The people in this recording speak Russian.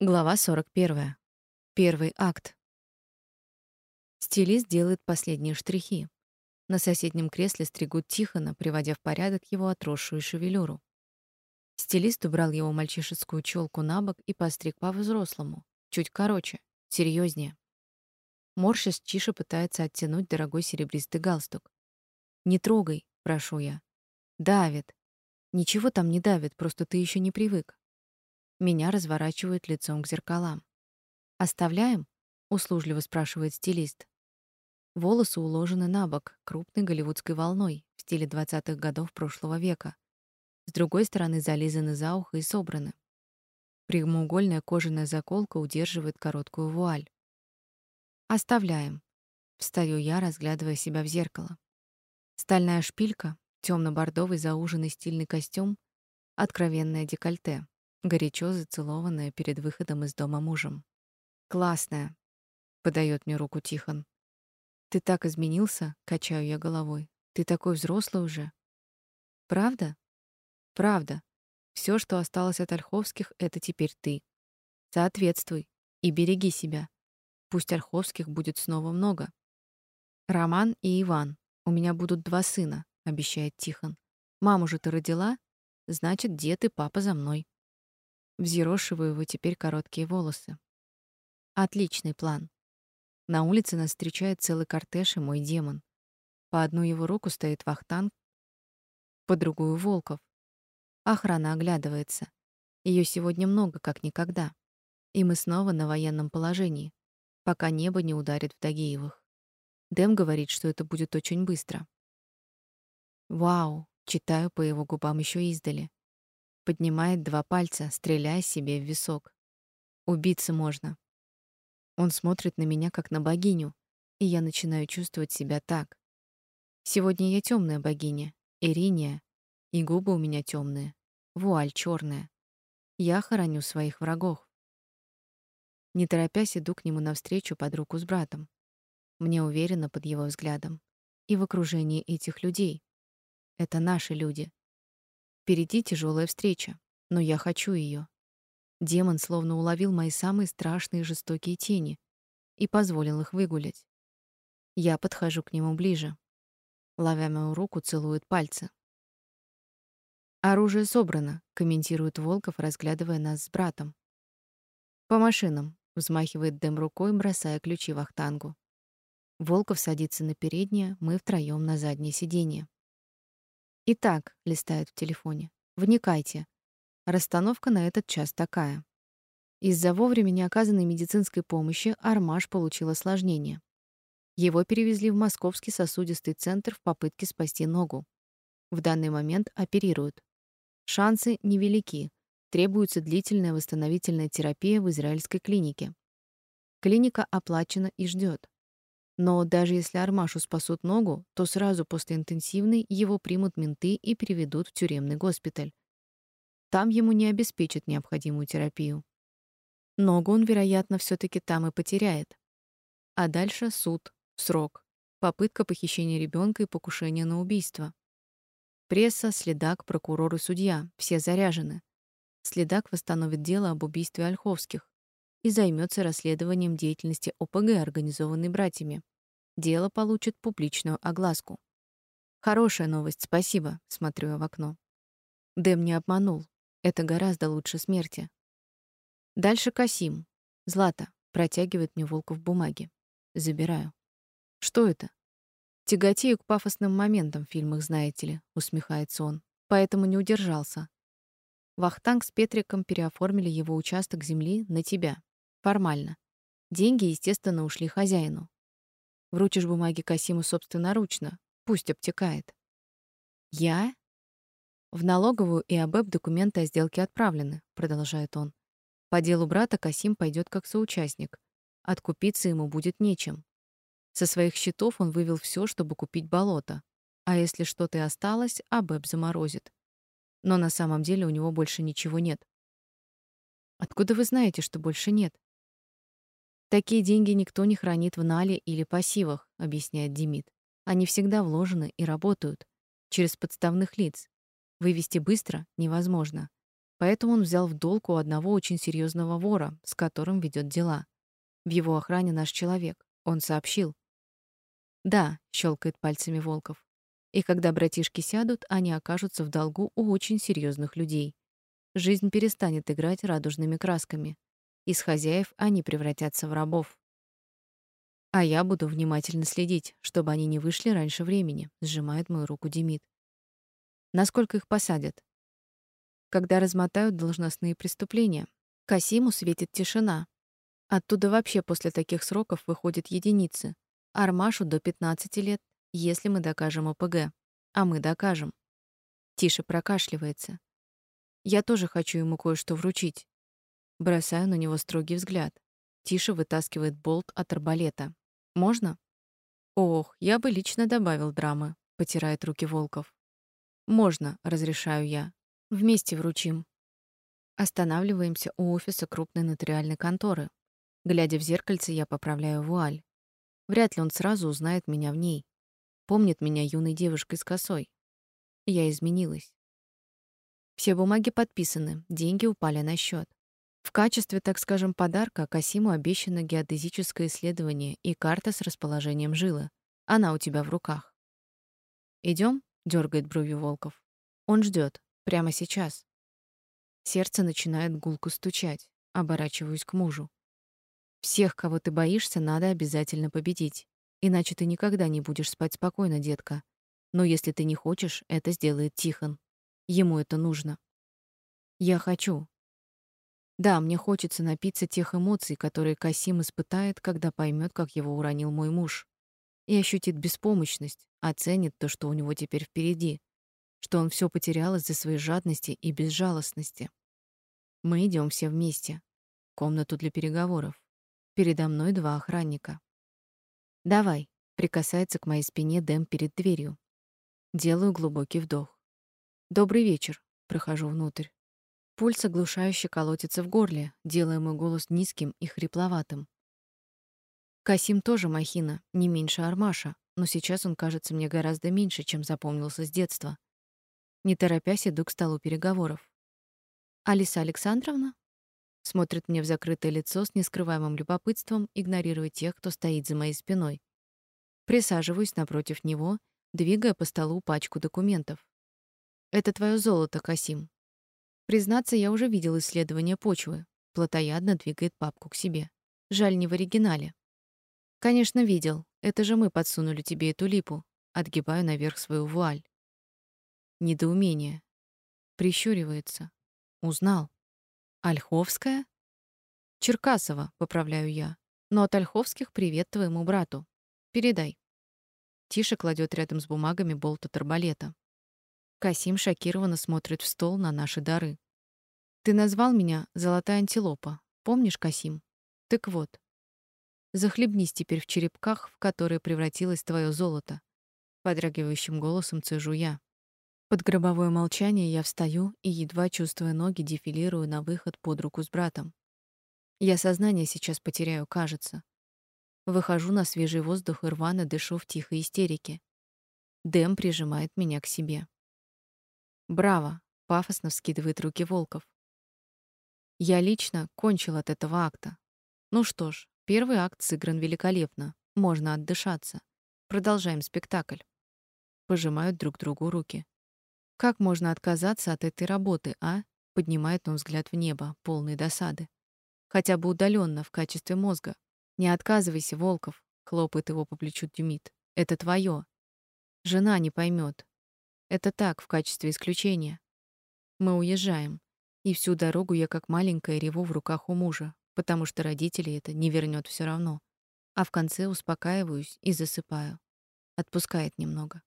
Глава 41. Первый акт. Стилист делает последние штрихи. На соседнем кресле стригут Тихона, приводя в порядок его отросшую шевелюру. Стилист убрал его мальчишескую челку на бок и постриг по-взрослому, чуть короче, серьезнее. Морщась, Чиша пытается оттянуть дорогой серебристый галстук. «Не трогай», — прошу я. «Давит». «Ничего там не давит, просто ты еще не привык». Меня разворачивают лицом к зеркалам. «Оставляем?» — услужливо спрашивает стилист. Волосы уложены на бок крупной голливудской волной в стиле 20-х годов прошлого века. С другой стороны зализаны за ухо и собраны. Прямоугольная кожаная заколка удерживает короткую вуаль. «Оставляем», — встаю я, разглядывая себя в зеркало. Стальная шпилька, темно бордовый зауженный стильный костюм, откровенное декольте горячо зацелованная перед выходом из дома мужем. «Классная», — подает мне руку Тихон. «Ты так изменился», — качаю я головой. «Ты такой взрослый уже». «Правда?» «Правда. Все, что осталось от Ольховских, — это теперь ты. Соответствуй и береги себя. Пусть Ольховских будет снова много. Роман и Иван. У меня будут два сына», — обещает Тихон. «Маму же ты родила? Значит, дед и папа за мной». Взъерошиваю его теперь короткие волосы. Отличный план. На улице нас встречает целый кортеж и мой демон. По одну его руку стоит Вахтанг, по другую — Волков. Охрана оглядывается. Ее сегодня много, как никогда. И мы снова на военном положении, пока небо не ударит в Дагеевых. Дэм говорит, что это будет очень быстро. Вау, читаю по его губам еще издали поднимает два пальца, стреляя себе в висок. Убиться можно. Он смотрит на меня как на богиню, и я начинаю чувствовать себя так. Сегодня я темная богиня, Ириния, и губы у меня темные, вуаль черная. Я хороню своих врагов. Не торопясь, иду к нему навстречу под руку с братом. Мне уверенно под его взглядом. И в окружении этих людей. Это наши люди. Впереди тяжелая встреча, но я хочу ее. Демон словно уловил мои самые страшные жестокие тени и позволил их выгулять. Я подхожу к нему ближе. Ловя мою руку, целует пальцы. «Оружие собрано», — комментирует Волков, разглядывая нас с братом. «По машинам», — взмахивает Дэм рукой, бросая ключи в ахтангу. Волков садится на переднее, мы втроем на заднее сиденье. Итак, листает в телефоне. Вникайте. Расстановка на этот час такая. Из-за вовремя не оказанной медицинской помощи Армаш получил осложнение. Его перевезли в Московский сосудистый центр в попытке спасти ногу. В данный момент оперируют. Шансы невелики. Требуется длительная восстановительная терапия в израильской клинике. Клиника оплачена и ждет. Но даже если Армашу спасут ногу, то сразу после интенсивной его примут менты и переведут в тюремный госпиталь. Там ему не обеспечат необходимую терапию. Ногу он, вероятно, все таки там и потеряет. А дальше суд, срок, попытка похищения ребенка и покушение на убийство. Пресса, следак, прокурор и судья все заряжены. Следак восстановит дело об убийстве Ольховских и займется расследованием деятельности ОПГ, организованной братьями. Дело получит публичную огласку. Хорошая новость, спасибо, смотрю я в окно. Дэм не обманул. Это гораздо лучше смерти. Дальше Касим. Злата протягивает мне Волков бумаги. Забираю. Что это? Тяготею к пафосным моментам в фильмах, знаете ли, усмехается он. Поэтому не удержался. Вахтанг с Петриком переоформили его участок земли на тебя. Формально. Деньги, естественно, ушли хозяину. Вручишь бумаги Касиму собственноручно, пусть обтекает. Я? В налоговую и АБЭП документы о сделке отправлены, продолжает он. По делу брата Касим пойдет как соучастник. Откупиться ему будет нечем. Со своих счетов он вывел все, чтобы купить болото. А если что-то и осталось, АБЭП заморозит. Но на самом деле у него больше ничего нет. Откуда вы знаете, что больше нет? Такие деньги никто не хранит в нале или пассивах, объясняет Демид. Они всегда вложены и работают через подставных лиц. Вывести быстро невозможно. Поэтому он взял в долг у одного очень серьезного вора, с которым ведет дела. В его охране наш человек. Он сообщил. Да, щелкает пальцами Волков. И когда братишки сядут, они окажутся в долгу у очень серьезных людей. Жизнь перестанет играть радужными красками. Из хозяев они превратятся в рабов. А я буду внимательно следить, чтобы они не вышли раньше времени, сжимает мою руку Демид. Насколько их посадят? Когда размотают должностные преступления. Касиму светит тишина. Оттуда вообще после таких сроков выходят единицы. Армашу до 15 лет, если мы докажем ОПГ. А мы докажем. Тише прокашливается. Я тоже хочу ему кое-что вручить. Бросаю на него строгий взгляд. Тише вытаскивает болт от арбалета. Можно? Ох, я бы лично добавил драмы, потирает руки Волков. Можно, разрешаю я. Вместе вручим. Останавливаемся у офиса крупной нотариальной конторы. Глядя в зеркальце, я поправляю вуаль. Вряд ли он сразу узнает меня в ней. Помнит меня юной девушкой с косой. Я изменилась. Все бумаги подписаны, деньги упали на счет. В качестве, так скажем, подарка Касиму обещано геодезическое исследование и карта с расположением жилы. Она у тебя в руках. Идем? дергает бровью Волков. Он ждет, прямо сейчас. Сердце начинает гулко стучать. Оборачиваюсь к мужу. Всех, кого ты боишься, надо обязательно победить. Иначе ты никогда не будешь спать спокойно, детка. Но если ты не хочешь, это сделает Тихон. Ему это нужно. Я хочу. Да, мне хочется напиться тех эмоций, которые Касим испытает, когда поймет, как его уронил мой муж. И ощутит беспомощность, оценит то, что у него теперь впереди, что он все потерял из-за своей жадности и безжалостности. Мы идем все вместе. В комнату для переговоров. Передо мной два охранника. «Давай», — прикасается к моей спине Дэм перед дверью. Делаю глубокий вдох. «Добрый вечер», — прохожу внутрь. Пульс оглушающе колотится в горле, делая мой голос низким и хрипловатым. Касим тоже махина, не меньше Армаша, но сейчас он кажется мне гораздо меньше, чем запомнился с детства. Не торопясь, иду к столу переговоров. «Алиса Александровна?» смотрит мне в закрытое лицо с нескрываемым любопытством, игнорируя тех, кто стоит за моей спиной. Присаживаюсь напротив него, двигая по столу пачку документов. Это твое золото, Касим. Признаться, я уже видел исследование почвы. Плотоядно двигает папку к себе. Жаль, не в оригинале. Конечно, видел. Это же мы подсунули тебе эту липу. Отгибаю наверх свою вуаль. Недоумение. Прищуривается. Узнал. Ольховская? Черкасова, поправляю я. Но от Ольховских привет твоему брату. Передай. Тише кладет рядом с бумагами болт от. Касим шокированно смотрит в стол на наши дары. Ты назвал меня золотая антилопа. Помнишь, Касим? Так вот. Захлебнись теперь в черепках, в которые превратилось твое золото. Подрагивающим голосом цежу я. Под гробовое молчание я встаю и, едва чувствуя ноги, дефилирую на выход под руку с братом. Я сознание сейчас потеряю, кажется. Выхожу на свежий воздух и рвано дышу в тихой истерике. Дэм прижимает меня к себе. «Браво!» — пафосно вскидывает руки Волков. Я лично кончил от этого акта. Ну что ж, первый акт сыгран великолепно. Можно отдышаться. Продолжаем спектакль. Пожимают друг другу руки. Как можно отказаться от этой работы, а? Поднимает он взгляд в небо, полный досады. Хотя бы удаленно в качестве мозга. Не отказывайся, Волков, хлопает его по плечу Демид. Это твое. Жена не поймет. Это так, в качестве исключения. Мы уезжаем. И всю дорогу я как маленькая реву в руках у мужа, потому что родителей это не вернет все равно. А в конце успокаиваюсь и засыпаю. Отпускает немного.